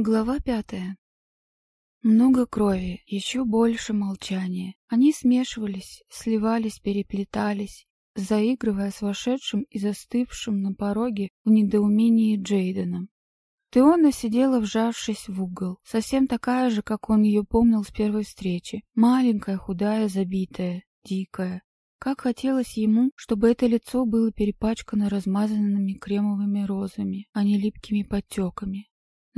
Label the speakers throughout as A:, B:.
A: Глава пятая. Много крови, еще больше молчания. Они смешивались, сливались, переплетались, заигрывая с вошедшим и застывшим на пороге в недоумении Джейденом. Теона сидела, вжавшись в угол, совсем такая же, как он ее помнил с первой встречи. Маленькая, худая, забитая, дикая. Как хотелось ему, чтобы это лицо было перепачкано размазанными кремовыми розами, а не липкими подтеками.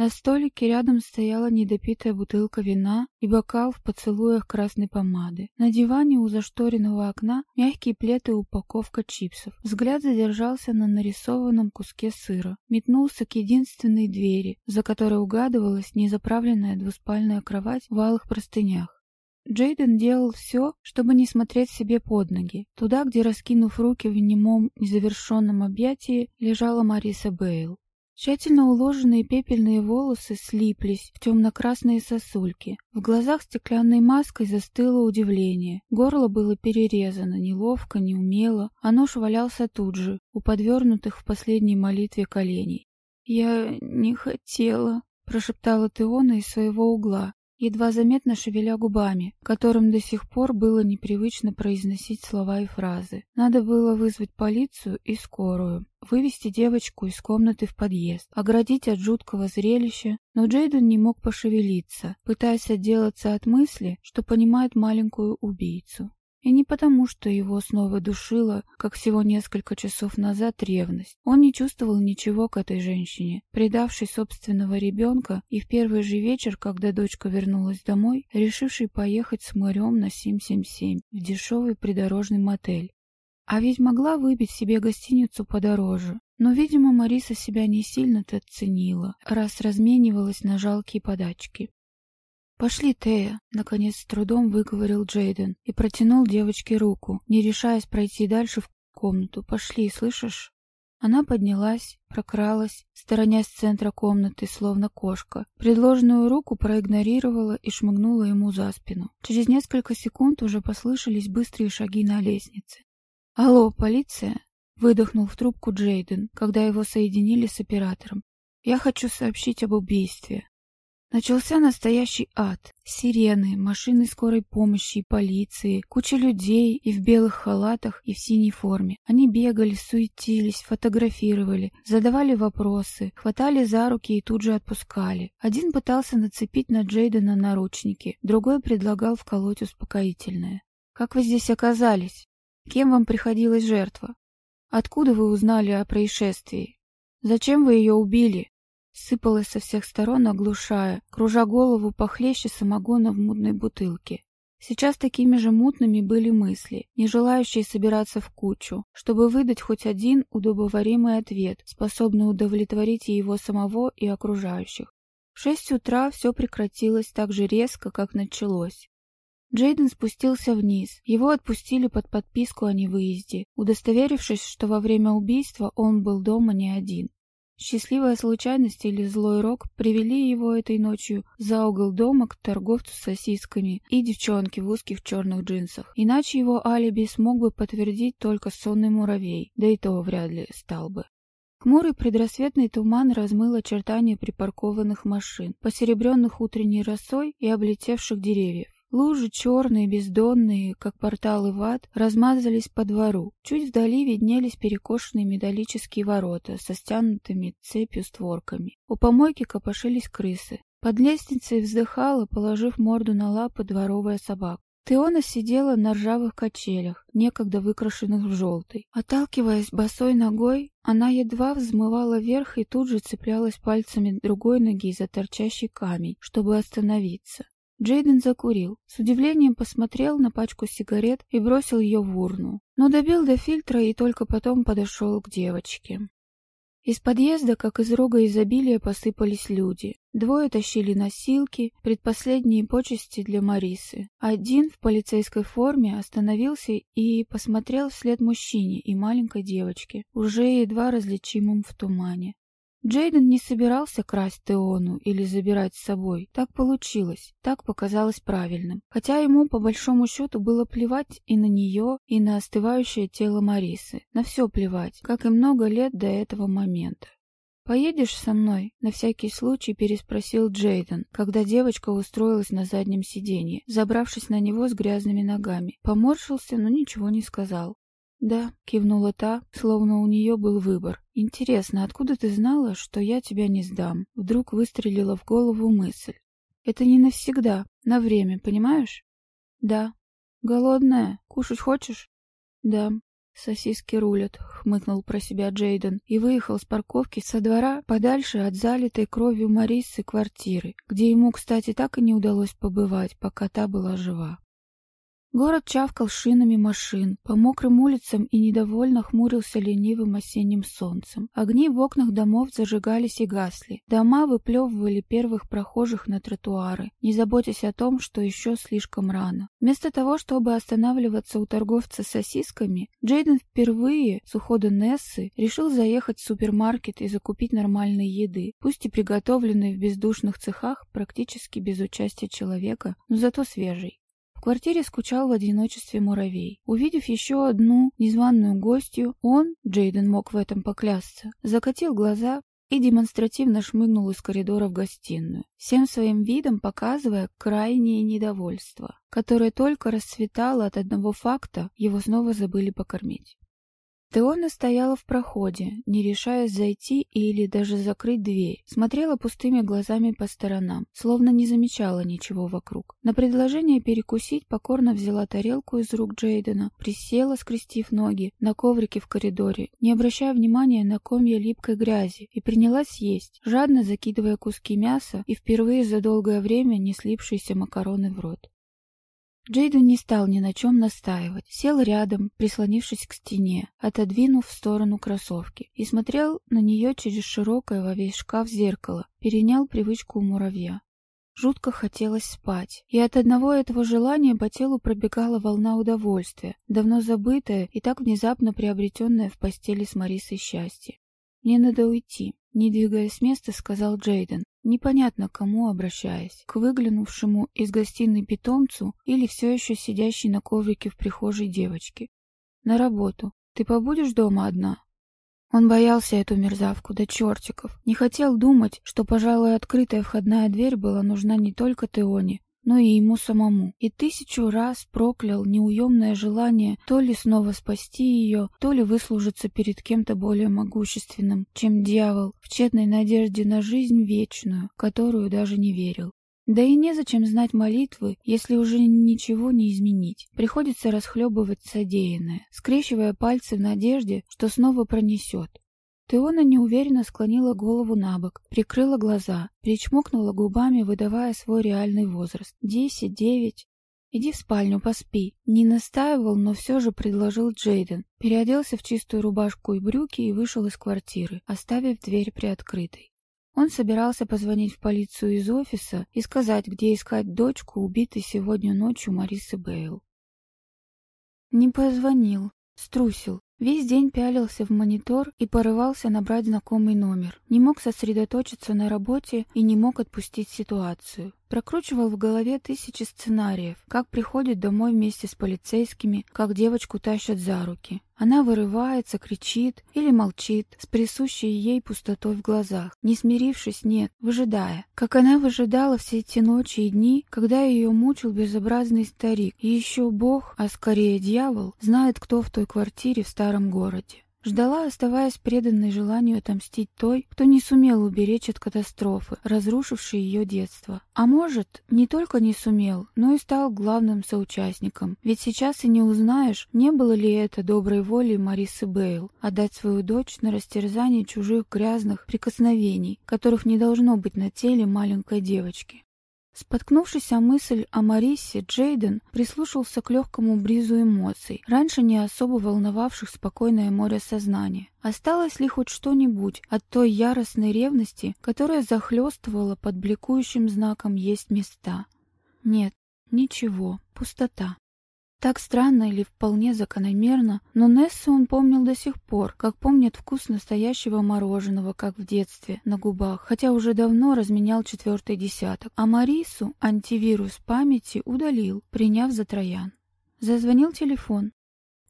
A: На столике рядом стояла недопитая бутылка вина и бокал в поцелуях красной помады. На диване у зашторенного окна мягкий плед и упаковка чипсов. Взгляд задержался на нарисованном куске сыра. Метнулся к единственной двери, за которой угадывалась незаправленная двуспальная кровать в алых простынях. Джейден делал все, чтобы не смотреть себе под ноги. Туда, где, раскинув руки в немом незавершенном объятии, лежала Мариса Бейл. Тщательно уложенные пепельные волосы слиплись в темно-красные сосульки. В глазах стеклянной маской застыло удивление. Горло было перерезано, неловко, неумело, а нож валялся тут же, у подвернутых в последней молитве коленей. «Я не хотела», — прошептала Теона из своего угла едва заметно шевеля губами, которым до сих пор было непривычно произносить слова и фразы. Надо было вызвать полицию и скорую, вывести девочку из комнаты в подъезд, оградить от жуткого зрелища, но Джейден не мог пошевелиться, пытаясь отделаться от мысли, что понимает маленькую убийцу. И не потому, что его снова душила, как всего несколько часов назад, ревность. Он не чувствовал ничего к этой женщине, предавшей собственного ребенка и в первый же вечер, когда дочка вернулась домой, решивший поехать с морем на 777 в дешевый придорожный мотель. А ведь могла выбить себе гостиницу подороже. Но, видимо, Мариса себя не сильно-то ценила, раз разменивалась на жалкие подачки. «Пошли, Тея!» — наконец с трудом выговорил Джейден и протянул девочке руку, не решаясь пройти дальше в комнату. «Пошли, слышишь?» Она поднялась, прокралась, сторонясь центра комнаты, словно кошка. Предложенную руку проигнорировала и шмыгнула ему за спину. Через несколько секунд уже послышались быстрые шаги на лестнице. «Алло, полиция?» — выдохнул в трубку Джейден, когда его соединили с оператором. «Я хочу сообщить об убийстве. Начался настоящий ад. Сирены, машины скорой помощи и полиции, куча людей и в белых халатах, и в синей форме. Они бегали, суетились, фотографировали, задавали вопросы, хватали за руки и тут же отпускали. Один пытался нацепить на Джейдена наручники, другой предлагал вколоть успокоительное. «Как вы здесь оказались? Кем вам приходилась жертва? Откуда вы узнали о происшествии? Зачем вы ее убили?» Сыпалась со всех сторон, оглушая, кружа голову похлеще самогона в мутной бутылке. Сейчас такими же мутными были мысли, не желающие собираться в кучу, чтобы выдать хоть один удобоваримый ответ, способный удовлетворить и его самого, и окружающих. В шесть утра все прекратилось так же резко, как началось. Джейден спустился вниз. Его отпустили под подписку о невыезде, удостоверившись, что во время убийства он был дома не один. Счастливая случайность или злой рок привели его этой ночью за угол дома к торговцу сосисками и девчонке в узких черных джинсах. Иначе его алиби смог бы подтвердить только сонный муравей, да и то вряд ли стал бы. Хмурый предрассветный туман размыл очертания припаркованных машин, посеребренных утренней росой и облетевших деревьев. Лужи черные, бездонные, как порталы в ад, размазались по двору. Чуть вдали виднелись перекошенные металлические ворота со стянутыми цепью створками. У помойки копошились крысы. Под лестницей вздыхала, положив морду на лапы, дворовая собака. Теона сидела на ржавых качелях, некогда выкрашенных в желтый. Отталкиваясь босой ногой, она едва взмывала вверх и тут же цеплялась пальцами другой ноги за торчащий камень, чтобы остановиться. Джейден закурил, с удивлением посмотрел на пачку сигарет и бросил ее в урну, но добил до фильтра и только потом подошел к девочке. Из подъезда, как из рога изобилия, посыпались люди. Двое тащили носилки, предпоследние почести для Марисы. Один в полицейской форме остановился и посмотрел вслед мужчине и маленькой девочке, уже едва различимым в тумане. Джейден не собирался красть Теону или забирать с собой. Так получилось, так показалось правильным. Хотя ему, по большому счету, было плевать и на нее, и на остывающее тело Марисы. На все плевать, как и много лет до этого момента. «Поедешь со мной?» — на всякий случай переспросил Джейден, когда девочка устроилась на заднем сиденье, забравшись на него с грязными ногами. Поморщился, но ничего не сказал. «Да», — кивнула та, словно у нее был выбор. «Интересно, откуда ты знала, что я тебя не сдам?» Вдруг выстрелила в голову мысль. «Это не навсегда, на время, понимаешь?» «Да». «Голодная? Кушать хочешь?» «Да». «Сосиски рулят», — хмыкнул про себя Джейден и выехал с парковки со двора подальше от залитой кровью Марисы квартиры, где ему, кстати, так и не удалось побывать, пока та была жива. Город чавкал шинами машин, по мокрым улицам и недовольно хмурился ленивым осенним солнцем. Огни в окнах домов зажигались и гасли. Дома выплевывали первых прохожих на тротуары, не заботясь о том, что еще слишком рано. Вместо того, чтобы останавливаться у торговца сосисками, Джейден впервые с ухода Нессы решил заехать в супермаркет и закупить нормальной еды, пусть и приготовленной в бездушных цехах практически без участия человека, но зато свежей. В квартире скучал в одиночестве муравей. Увидев еще одну незваную гостью, он, Джейден мог в этом поклясться, закатил глаза и демонстративно шмыгнул из коридора в гостиную, всем своим видом показывая крайнее недовольство, которое только расцветало от одного факта, его снова забыли покормить. Теона стояла в проходе, не решаясь зайти или даже закрыть дверь, смотрела пустыми глазами по сторонам, словно не замечала ничего вокруг. На предложение перекусить покорно взяла тарелку из рук Джейдена, присела, скрестив ноги, на коврике в коридоре, не обращая внимания на комья липкой грязи, и принялась есть, жадно закидывая куски мяса и впервые за долгое время не слипшиеся макароны в рот. Джейден не стал ни на чем настаивать, сел рядом, прислонившись к стене, отодвинув в сторону кроссовки, и смотрел на нее через широкое во весь шкаф зеркало, перенял привычку у муравья. Жутко хотелось спать, и от одного этого желания по телу пробегала волна удовольствия, давно забытая и так внезапно приобретенная в постели с Марисой счастье. «Мне надо уйти», — не двигаясь с места, сказал Джейден, непонятно кому обращаясь, к выглянувшему из гостиной питомцу или все еще сидящей на коврике в прихожей девочке. «На работу. Ты побудешь дома одна?» Он боялся эту мерзавку до чертиков. Не хотел думать, что, пожалуй, открытая входная дверь была нужна не только Теоне, но и ему самому, и тысячу раз проклял неуемное желание то ли снова спасти ее, то ли выслужиться перед кем-то более могущественным, чем дьявол, в тщетной надежде на жизнь вечную, которую даже не верил. Да и незачем знать молитвы, если уже ничего не изменить. Приходится расхлебывать содеянное, скрещивая пальцы в надежде, что снова пронесет. Теона неуверенно склонила голову на бок, прикрыла глаза, причмокнула губами, выдавая свой реальный возраст. Десять, девять. «Иди в спальню, поспи». Не настаивал, но все же предложил Джейден. Переоделся в чистую рубашку и брюки и вышел из квартиры, оставив дверь приоткрытой. Он собирался позвонить в полицию из офиса и сказать, где искать дочку, убитой сегодня ночью Марисы Бейл. Не позвонил, струсил, Весь день пялился в монитор и порывался набрать знакомый номер. Не мог сосредоточиться на работе и не мог отпустить ситуацию. Прокручивал в голове тысячи сценариев, как приходит домой вместе с полицейскими, как девочку тащат за руки. Она вырывается, кричит или молчит, с присущей ей пустотой в глазах, не смирившись, нет, выжидая. Как она выжидала все эти ночи и дни, когда ее мучил безобразный старик. И еще Бог, а скорее дьявол, знает, кто в той квартире в старом городе. Ждала, оставаясь преданной желанию отомстить той, кто не сумел уберечь от катастрофы, разрушившей ее детство. А может, не только не сумел, но и стал главным соучастником. Ведь сейчас и не узнаешь, не было ли это доброй волей Марисы Бейл отдать свою дочь на растерзание чужих грязных прикосновений, которых не должно быть на теле маленькой девочки. Споткнувшись о мысль о Марисе, Джейден прислушался к легкому бризу эмоций, раньше не особо волновавших спокойное море сознания. Осталось ли хоть что-нибудь от той яростной ревности, которая захлестывала под бликующим знаком «Есть места»? Нет, ничего, пустота. Так странно или вполне закономерно, но Нессу он помнил до сих пор, как помнит вкус настоящего мороженого, как в детстве, на губах, хотя уже давно разменял четвертый десяток. А Марису антивирус памяти удалил, приняв за троян. Зазвонил телефон.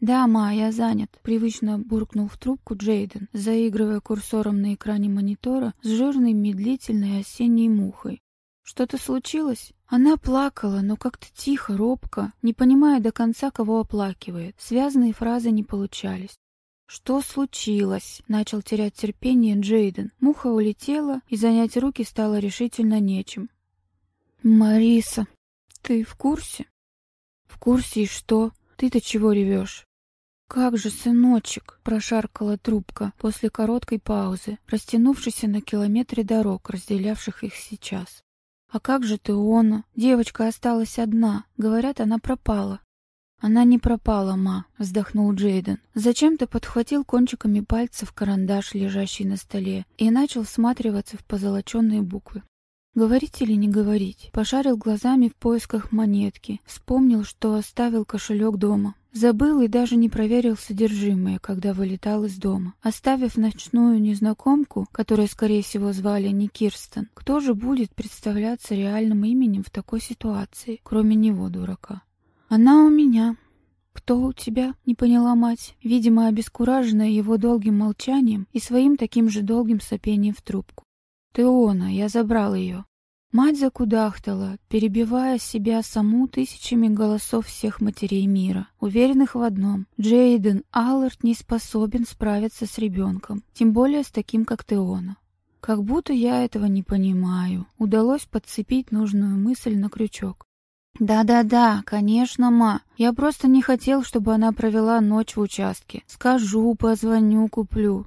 A: «Да, ма, я занят», — привычно буркнул в трубку Джейден, заигрывая курсором на экране монитора с жирной медлительной осенней мухой. «Что-то случилось?» Она плакала, но как-то тихо, робко, не понимая до конца, кого оплакивает. Связанные фразы не получались. «Что случилось?» — начал терять терпение Джейден. Муха улетела, и занять руки стало решительно нечем. «Мариса, ты в курсе?» «В курсе и что? Ты-то чего ревешь?» «Как же, сыночек!» — прошаркала трубка после короткой паузы, растянувшейся на километре дорог, разделявших их сейчас. «А как же ты, Она? Девочка осталась одна. Говорят, она пропала». «Она не пропала, ма», — вздохнул Джейден. Зачем ты подхватил кончиками пальцев карандаш, лежащий на столе, и начал всматриваться в позолоченные буквы. Говорить или не говорить? Пошарил глазами в поисках монетки. Вспомнил, что оставил кошелек дома. Забыл и даже не проверил содержимое, когда вылетал из дома. Оставив ночную незнакомку, которую, скорее всего, звали не Кирстен, кто же будет представляться реальным именем в такой ситуации, кроме него, дурака? Она у меня. Кто у тебя? Не поняла мать, видимо, обескураженная его долгим молчанием и своим таким же долгим сопением в трубку. Теона, я забрал ее. Мать закудахтала, перебивая себя саму тысячами голосов всех матерей мира, уверенных в одном — Джейден Аллард не способен справиться с ребенком, тем более с таким, как Теона. Как будто я этого не понимаю. Удалось подцепить нужную мысль на крючок. «Да-да-да, конечно, ма. Я просто не хотел, чтобы она провела ночь в участке. Скажу, позвоню, куплю.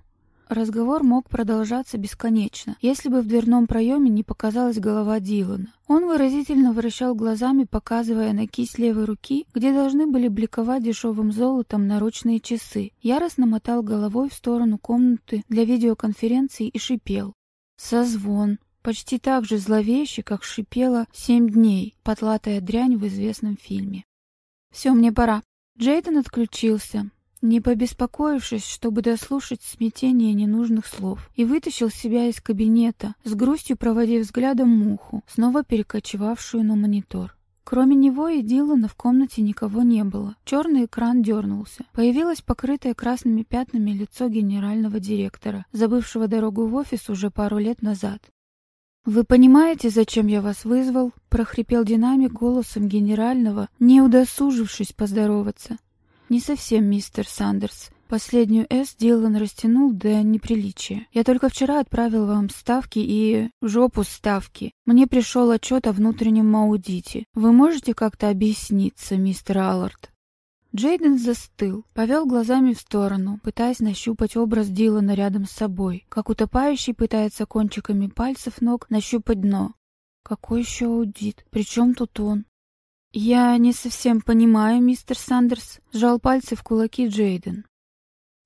A: Разговор мог продолжаться бесконечно, если бы в дверном проеме не показалась голова Дилана. Он выразительно вращал глазами, показывая на кисть левой руки, где должны были бликовать дешевым золотом наручные часы. Яростно мотал головой в сторону комнаты для видеоконференции и шипел. «Созвон!» Почти так же зловеще, как шипела «Семь дней», потлатая дрянь в известном фильме. «Все, мне пора». Джейден отключился, не побеспокоившись, чтобы дослушать смятение ненужных слов, и вытащил себя из кабинета, с грустью проводив взглядом муху, снова перекочевавшую на монитор. Кроме него и Дилана в комнате никого не было. Черный экран дернулся. Появилось покрытое красными пятнами лицо генерального директора, забывшего дорогу в офис уже пару лет назад. «Вы понимаете, зачем я вас вызвал?» — прохрипел динамик голосом генерального, не удосужившись поздороваться. «Не совсем, мистер Сандерс. Последнюю «С» Дилан растянул до неприличия. Я только вчера отправил вам ставки и... жопу ставки. Мне пришел отчет о внутреннем аудите. Вы можете как-то объясниться, мистер Аллард?» Джейден застыл, повел глазами в сторону, пытаясь нащупать образ Дилана рядом с собой, как утопающий пытается кончиками пальцев ног нащупать дно. Какой еще аудит? Причем тут он? «Я не совсем понимаю, мистер Сандерс», — сжал пальцы в кулаки Джейден.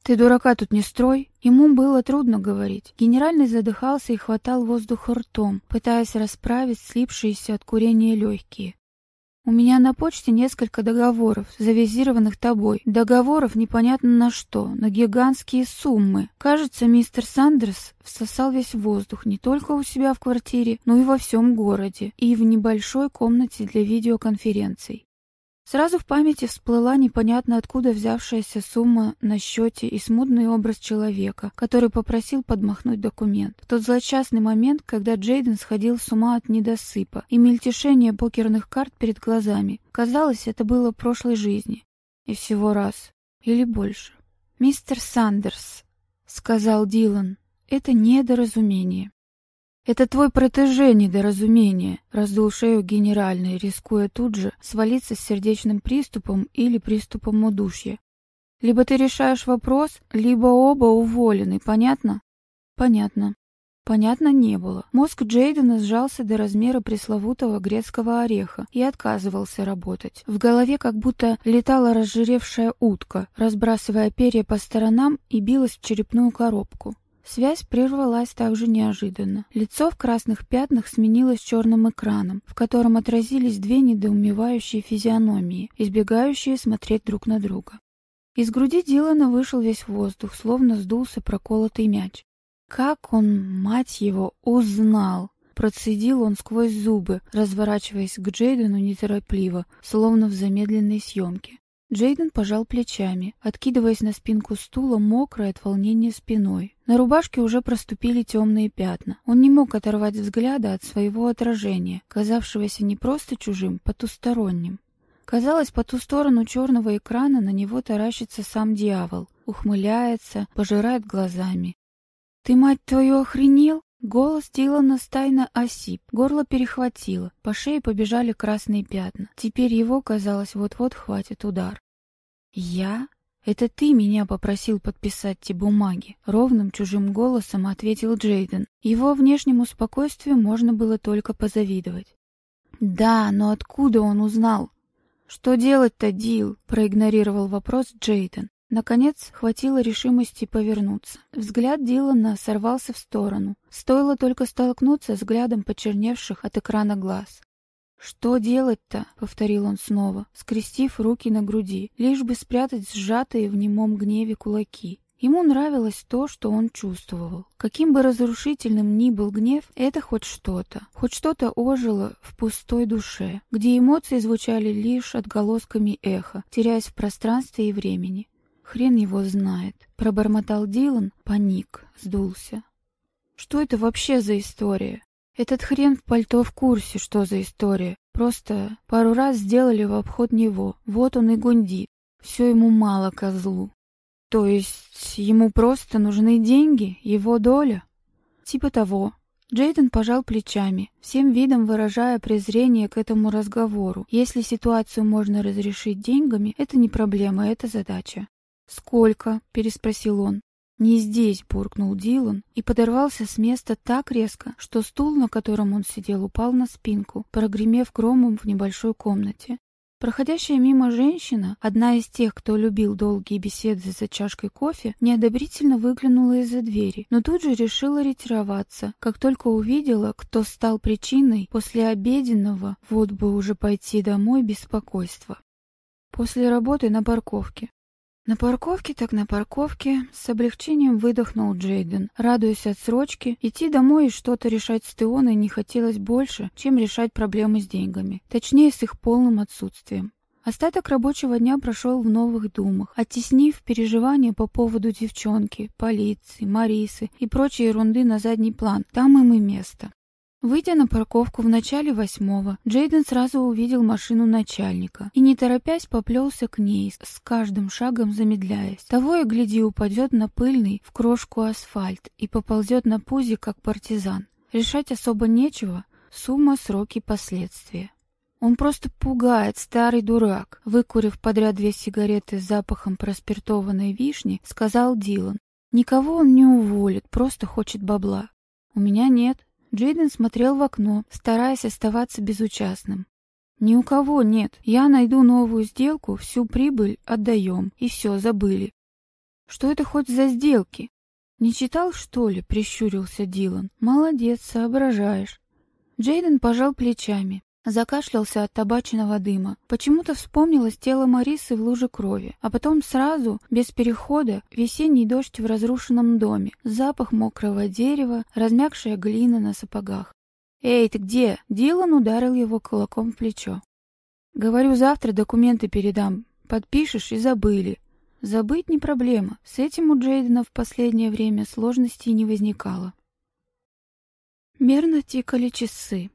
A: «Ты дурака тут не строй». Ему было трудно говорить. Генеральный задыхался и хватал воздух ртом, пытаясь расправить слипшиеся от курения легкие. У меня на почте несколько договоров, завизированных тобой. Договоров непонятно на что, на гигантские суммы. Кажется, мистер Сандерс всосал весь воздух не только у себя в квартире, но и во всем городе, и в небольшой комнате для видеоконференций. Сразу в памяти всплыла непонятно откуда взявшаяся сумма на счете и смутный образ человека, который попросил подмахнуть документ. В тот злочастный момент, когда Джейден сходил с ума от недосыпа и мельтешения покерных карт перед глазами. Казалось, это было прошлой жизни. И всего раз. Или больше. «Мистер Сандерс», — сказал Дилан, — «это недоразумение. «Это твой протеже недоразумение», — раздул шею генеральный, рискуя тут же свалиться с сердечным приступом или приступом удушья. «Либо ты решаешь вопрос, либо оба уволены, понятно?» «Понятно». Понятно не было. Мозг Джейдена сжался до размера пресловутого грецкого ореха и отказывался работать. В голове как будто летала разжиревшая утка, разбрасывая перья по сторонам и билась в черепную коробку. Связь прервалась также неожиданно. Лицо в красных пятнах сменилось черным экраном, в котором отразились две недоумевающие физиономии, избегающие смотреть друг на друга. Из груди Дилана вышел весь воздух, словно сдулся проколотый мяч. Как он, мать его, узнал? Процедил он сквозь зубы, разворачиваясь к Джейдену неторопливо, словно в замедленной съемке. Джейден пожал плечами, откидываясь на спинку стула, мокрой от волнения спиной. На рубашке уже проступили темные пятна. Он не мог оторвать взгляда от своего отражения, казавшегося не просто чужим, потусторонним. Казалось, по ту сторону черного экрана на него таращится сам дьявол, ухмыляется, пожирает глазами. «Ты, мать твою, охренел?» Голос Дилана стайно осип, горло перехватило, по шее побежали красные пятна. Теперь его, казалось, вот-вот хватит удар. «Я? Это ты меня попросил подписать те бумаги?» Ровным чужим голосом ответил Джейден. Его внешнему спокойствию можно было только позавидовать. «Да, но откуда он узнал?» «Что делать-то, Дил?» — проигнорировал вопрос Джейден. Наконец, хватило решимости повернуться. Взгляд Дилана сорвался в сторону. Стоило только столкнуться взглядом почерневших от экрана глаз. «Что делать-то?» — повторил он снова, скрестив руки на груди, лишь бы спрятать сжатые в немом гневе кулаки. Ему нравилось то, что он чувствовал. Каким бы разрушительным ни был гнев, это хоть что-то. Хоть что-то ожило в пустой душе, где эмоции звучали лишь отголосками эха, теряясь в пространстве и времени. Хрен его знает. Пробормотал Дилан, паник, сдулся. Что это вообще за история? Этот хрен в пальто в курсе, что за история. Просто пару раз сделали в обход него. Вот он и гундит. Все ему мало козлу. То есть ему просто нужны деньги, его доля? Типа того. Джейден пожал плечами, всем видом выражая презрение к этому разговору. Если ситуацию можно разрешить деньгами, это не проблема, это задача. «Сколько?» — переспросил он. «Не здесь», — буркнул Дилан и подорвался с места так резко, что стул, на котором он сидел, упал на спинку, прогремев громом в небольшой комнате. Проходящая мимо женщина, одна из тех, кто любил долгие беседы за чашкой кофе, неодобрительно выглянула из-за двери, но тут же решила ретироваться, как только увидела, кто стал причиной после обеденного, вот бы уже пойти домой, беспокойства. После работы на парковке. На парковке так на парковке с облегчением выдохнул Джейден, радуясь отсрочке. Идти домой и что-то решать с Теоной не хотелось больше, чем решать проблемы с деньгами, точнее с их полным отсутствием. Остаток рабочего дня прошел в новых думах, оттеснив переживания по поводу девчонки, полиции, Марисы и прочей ерунды на задний план. Там им и место. Выйдя на парковку в начале восьмого, Джейден сразу увидел машину начальника и, не торопясь, поплелся к ней, с каждым шагом замедляясь. Того и гляди упадет на пыльный в крошку асфальт и поползет на пузе, как партизан. Решать особо нечего, сумма, сроки, последствия. Он просто пугает, старый дурак. Выкурив подряд две сигареты с запахом проспиртованной вишни, сказал Дилан. Никого он не уволит, просто хочет бабла. У меня нет. Джейден смотрел в окно, стараясь оставаться безучастным. «Ни у кого нет. Я найду новую сделку, всю прибыль отдаем, и все, забыли». «Что это хоть за сделки?» «Не читал, что ли?» — прищурился Дилан. «Молодец, соображаешь». Джейден пожал плечами. Закашлялся от табачного дыма. Почему-то вспомнилось тело Марисы в луже крови. А потом сразу, без перехода, весенний дождь в разрушенном доме, запах мокрого дерева, размягшая глина на сапогах. «Эй, ты где?» Дилан ударил его кулаком в плечо. «Говорю, завтра документы передам. Подпишешь и забыли». Забыть не проблема. С этим у Джейдена в последнее время сложностей не возникало. Мерно тикали часы.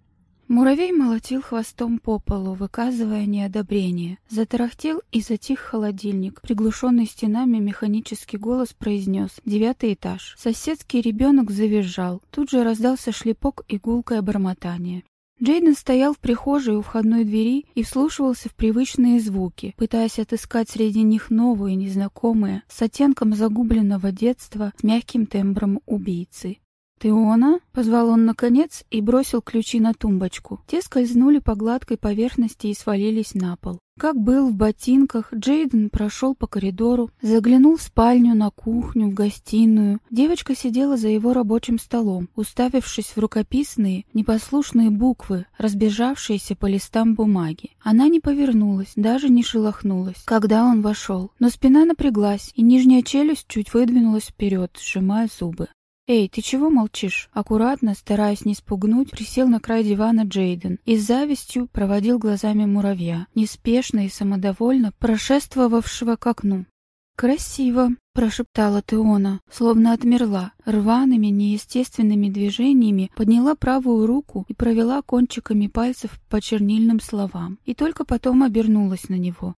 A: Муравей молотил хвостом по полу, выказывая неодобрение. Затарахтел и затих холодильник. Приглушенный стенами механический голос произнес «Девятый этаж». Соседский ребенок завизжал. Тут же раздался шлепок и гулкое бормотание. Джейден стоял в прихожей у входной двери и вслушивался в привычные звуки, пытаясь отыскать среди них новые, незнакомые, с оттенком загубленного детства, с мягким тембром убийцы. «Теона?» — позвал он наконец и бросил ключи на тумбочку. Те скользнули по гладкой поверхности и свалились на пол. Как был в ботинках, Джейден прошел по коридору, заглянул в спальню, на кухню, в гостиную. Девочка сидела за его рабочим столом, уставившись в рукописные, непослушные буквы, разбежавшиеся по листам бумаги. Она не повернулась, даже не шелохнулась, когда он вошел. Но спина напряглась, и нижняя челюсть чуть выдвинулась вперед, сжимая зубы. «Эй, ты чего молчишь?» Аккуратно, стараясь не спугнуть, присел на край дивана Джейден и с завистью проводил глазами муравья, неспешно и самодовольно прошествовавшего к окну. «Красиво!» — прошептала Теона, словно отмерла, рваными, неестественными движениями подняла правую руку и провела кончиками пальцев по чернильным словам, и только потом обернулась на него.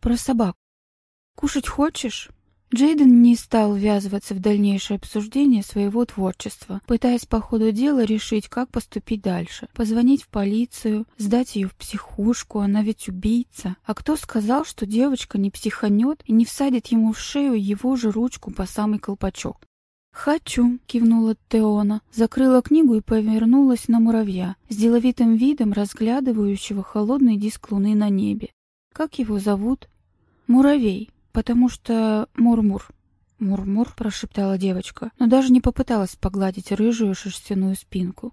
A: «Про собак. Кушать хочешь?» Джейден не стал ввязываться в дальнейшее обсуждение своего творчества, пытаясь по ходу дела решить, как поступить дальше. Позвонить в полицию, сдать ее в психушку, она ведь убийца. А кто сказал, что девочка не психанет и не всадит ему в шею его же ручку по самый колпачок? «Хочу», — кивнула Теона, закрыла книгу и повернулась на муравья, с деловитым видом разглядывающего холодный диск луны на небе. «Как его зовут?» «Муравей», «Потому что Мурмур». «Мурмур», — прошептала девочка, но даже не попыталась погладить рыжую шерстяную спинку.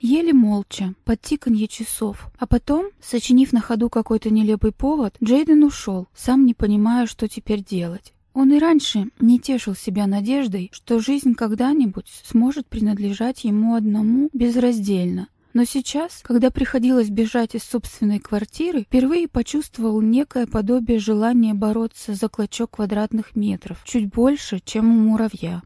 A: Еле молча, под тиканье часов. А потом, сочинив на ходу какой-то нелепый повод, Джейден ушел, сам не понимая, что теперь делать. Он и раньше не тешил себя надеждой, что жизнь когда-нибудь сможет принадлежать ему одному безраздельно, но сейчас, когда приходилось бежать из собственной квартиры, впервые почувствовал некое подобие желания бороться за клочок квадратных метров, чуть больше, чем у муравья.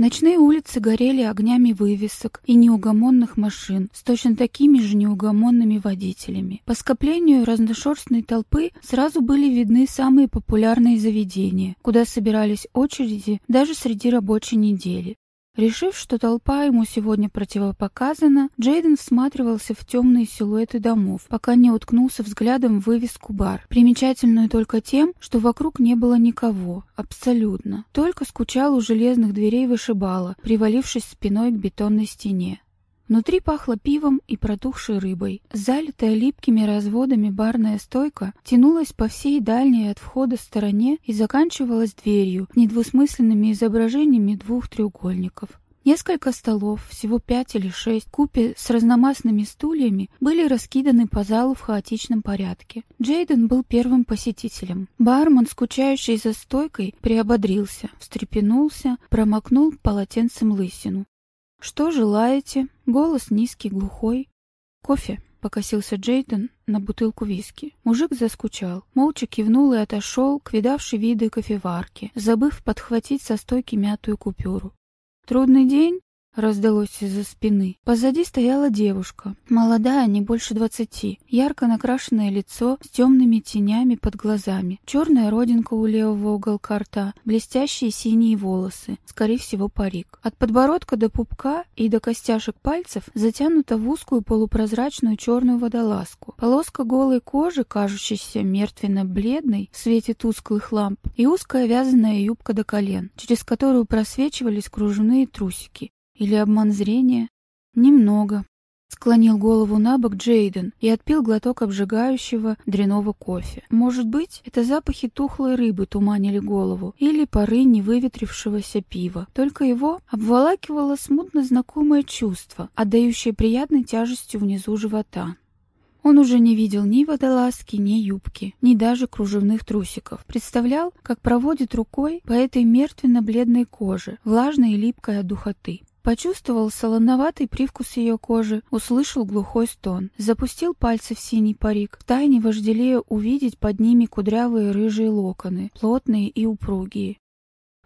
A: Ночные улицы горели огнями вывесок и неугомонных машин с точно такими же неугомонными водителями. По скоплению разношерстной толпы сразу были видны самые популярные заведения, куда собирались очереди даже среди рабочей недели. Решив, что толпа ему сегодня противопоказана, Джейден всматривался в темные силуэты домов, пока не уткнулся взглядом в вывеску бар, примечательную только тем, что вокруг не было никого, абсолютно. Только скучал у железных дверей вышибала, привалившись спиной к бетонной стене. Внутри пахло пивом и протухшей рыбой. Залитая липкими разводами барная стойка тянулась по всей дальней от входа стороне и заканчивалась дверью, недвусмысленными изображениями двух треугольников. Несколько столов, всего пять или шесть, купе с разномастными стульями, были раскиданы по залу в хаотичном порядке. Джейден был первым посетителем. Бармен, скучающий за стойкой, приободрился, встрепенулся, промокнул полотенцем лысину. «Что желаете?» Голос низкий, глухой. «Кофе?» — покосился Джейден на бутылку виски. Мужик заскучал, молча кивнул и отошел к видавшей виды кофеварке, забыв подхватить со стойки мятую купюру. «Трудный день?» Раздалось из-за спины. Позади стояла девушка, молодая, не больше двадцати, ярко накрашенное лицо с темными тенями под глазами, черная родинка у левого уголка рта, блестящие синие волосы, скорее всего парик. От подбородка до пупка и до костяшек пальцев затянута в узкую полупрозрачную черную водолазку. Полоска голой кожи, кажущейся мертвенно-бледной в свете тусклых ламп, и узкая вязаная юбка до колен, через которую просвечивались кружевные трусики. Или обман зрения? Немного. Склонил голову на бок Джейден и отпил глоток обжигающего дряного кофе. Может быть, это запахи тухлой рыбы туманили голову или пары невыветрившегося пива. Только его обволакивало смутно знакомое чувство, отдающее приятной тяжестью внизу живота. Он уже не видел ни водолазки, ни юбки, ни даже кружевных трусиков. Представлял, как проводит рукой по этой мертвенно-бледной коже, влажной и липкой от духоты. Почувствовал солоноватый привкус ее кожи, услышал глухой стон, запустил пальцы в синий парик, втайне вожделея увидеть под ними кудрявые рыжие локоны, плотные и упругие.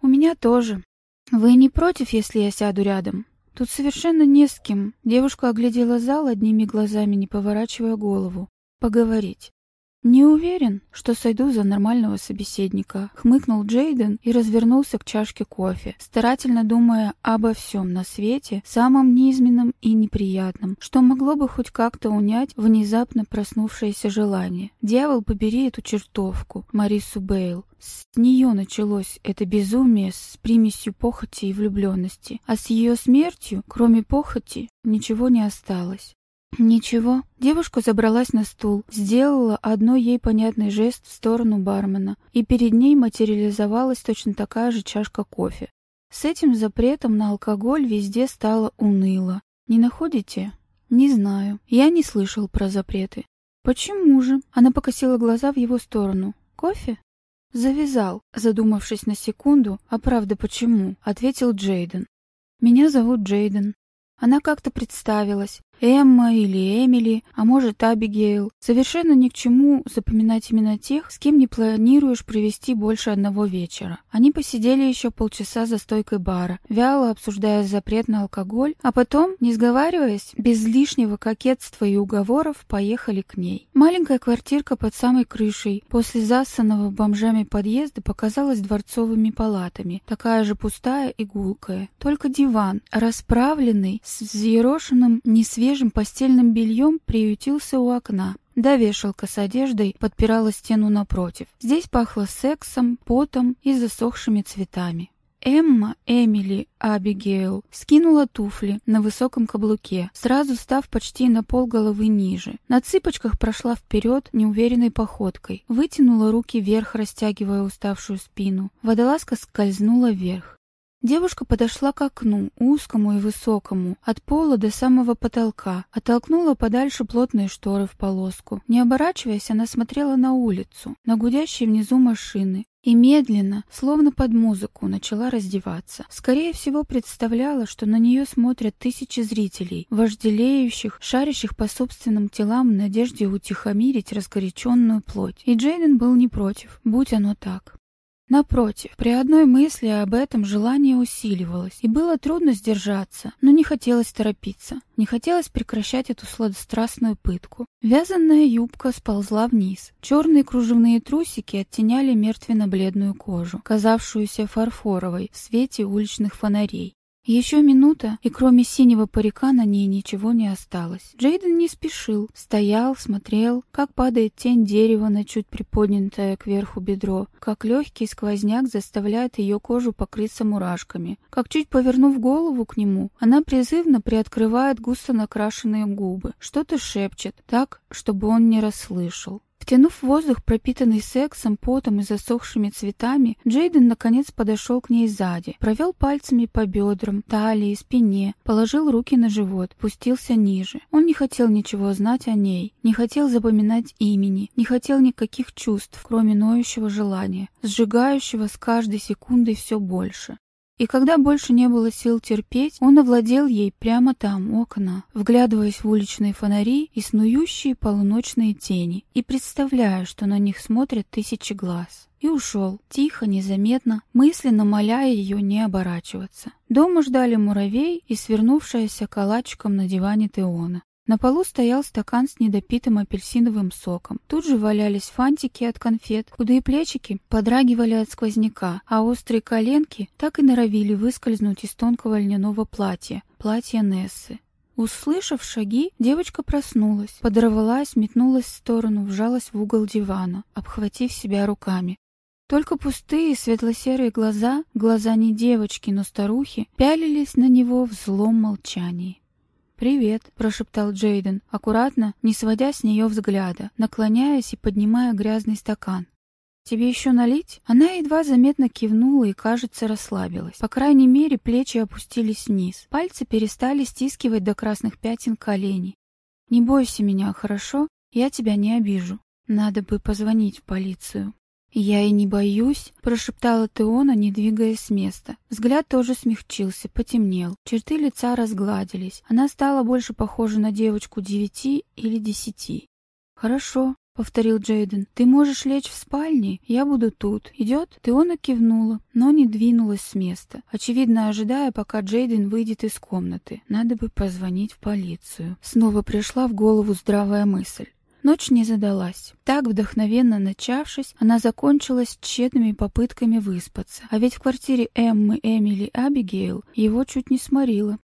A: «У меня тоже. Вы не против, если я сяду рядом?» Тут совершенно не с кем. Девушка оглядела зал одними глазами, не поворачивая голову. Поговорить. «Не уверен, что сойду за нормального собеседника», — хмыкнул Джейден и развернулся к чашке кофе, старательно думая обо всем на свете, самом низменном и неприятном, что могло бы хоть как-то унять внезапно проснувшееся желание. «Дьявол, побери эту чертовку, Марису Бейл». С нее началось это безумие с примесью похоти и влюбленности, а с ее смертью, кроме похоти, ничего не осталось. Ничего. Девушка забралась на стул, сделала одно ей понятный жест в сторону бармена, и перед ней материализовалась точно такая же чашка кофе. С этим запретом на алкоголь везде стало уныло. Не находите? Не знаю. Я не слышал про запреты. Почему же? Она покосила глаза в его сторону. Кофе? Завязал, задумавшись на секунду, а правда почему, ответил Джейден. Меня зовут Джейден. Она как-то представилась, Эмма или Эмили, а может Абигейл. Совершенно ни к чему запоминать именно тех, с кем не планируешь провести больше одного вечера. Они посидели еще полчаса за стойкой бара, вяло обсуждая запрет на алкоголь, а потом, не сговариваясь, без лишнего кокетства и уговоров, поехали к ней. Маленькая квартирка под самой крышей, после засанного бомжами подъезда, показалась дворцовыми палатами, такая же пустая и гулкая. Только диван, расправленный, с взъерошенным, несвежим свежим постельным бельем приютился у окна. Да вешалка с одеждой подпирала стену напротив. Здесь пахло сексом, потом и засохшими цветами. Эмма, Эмили, Абигейл скинула туфли на высоком каблуке, сразу став почти на пол головы ниже. На цыпочках прошла вперед неуверенной походкой, вытянула руки вверх, растягивая уставшую спину. Водолазка скользнула вверх. Девушка подошла к окну, узкому и высокому, от пола до самого потолка, оттолкнула подальше плотные шторы в полоску. Не оборачиваясь, она смотрела на улицу, на гудящие внизу машины, и медленно, словно под музыку, начала раздеваться. Скорее всего, представляла, что на нее смотрят тысячи зрителей, вожделеющих, шарящих по собственным телам в надежде утихомирить разгоряченную плоть. И Джейден был не против, будь оно так. Напротив, при одной мысли об этом желание усиливалось, и было трудно сдержаться, но не хотелось торопиться, не хотелось прекращать эту сладострастную пытку. Вязаная юбка сползла вниз. Черные кружевные трусики оттеняли мертвенно-бледную кожу, казавшуюся фарфоровой в свете уличных фонарей. Еще минута, и кроме синего парика на ней ничего не осталось. Джейден не спешил, стоял, смотрел, как падает тень дерева на чуть приподнятое кверху бедро, как легкий сквозняк заставляет ее кожу покрыться мурашками, как чуть повернув голову к нему, она призывно приоткрывает густо накрашенные губы, что-то шепчет, так, чтобы он не расслышал. Втянув воздух, пропитанный сексом, потом и засохшими цветами, Джейден наконец подошел к ней сзади, провел пальцами по бедрам, талии, спине, положил руки на живот, спустился ниже. Он не хотел ничего знать о ней, не хотел запоминать имени, не хотел никаких чувств, кроме ноющего желания, сжигающего с каждой секундой все больше. И когда больше не было сил терпеть, он овладел ей прямо там, окна, вглядываясь в уличные фонари и снующие полуночные тени, и представляя, что на них смотрят тысячи глаз. И ушел, тихо, незаметно, мысленно моляя ее не оборачиваться. Дома ждали муравей и свернувшаяся калачиком на диване Теона. На полу стоял стакан с недопитым апельсиновым соком. Тут же валялись фантики от конфет, худые плечики подрагивали от сквозняка, а острые коленки так и норовили выскользнуть из тонкого льняного платья, платья Нессы. Услышав шаги, девочка проснулась, подорвалась, метнулась в сторону, вжалась в угол дивана, обхватив себя руками. Только пустые светло-серые глаза, глаза не девочки, но старухи, пялились на него в злом молчании. «Привет», — прошептал Джейден, аккуратно, не сводя с нее взгляда, наклоняясь и поднимая грязный стакан. «Тебе еще налить?» Она едва заметно кивнула и, кажется, расслабилась. По крайней мере, плечи опустились вниз. Пальцы перестали стискивать до красных пятен колени. «Не бойся меня, хорошо? Я тебя не обижу. Надо бы позвонить в полицию». «Я и не боюсь», — прошептала Теона, не двигаясь с места. Взгляд тоже смягчился, потемнел. Черты лица разгладились. Она стала больше похожа на девочку девяти или десяти. «Хорошо», — повторил Джейден. «Ты можешь лечь в спальне, я буду тут. Идет?» Теона кивнула, но не двинулась с места, очевидно ожидая, пока Джейден выйдет из комнаты. Надо бы позвонить в полицию. Снова пришла в голову здравая мысль. Ночь не задалась. Так, вдохновенно начавшись, она закончилась тщетными попытками выспаться. А ведь в квартире Эммы, Эмили, Абигейл его чуть не сморило.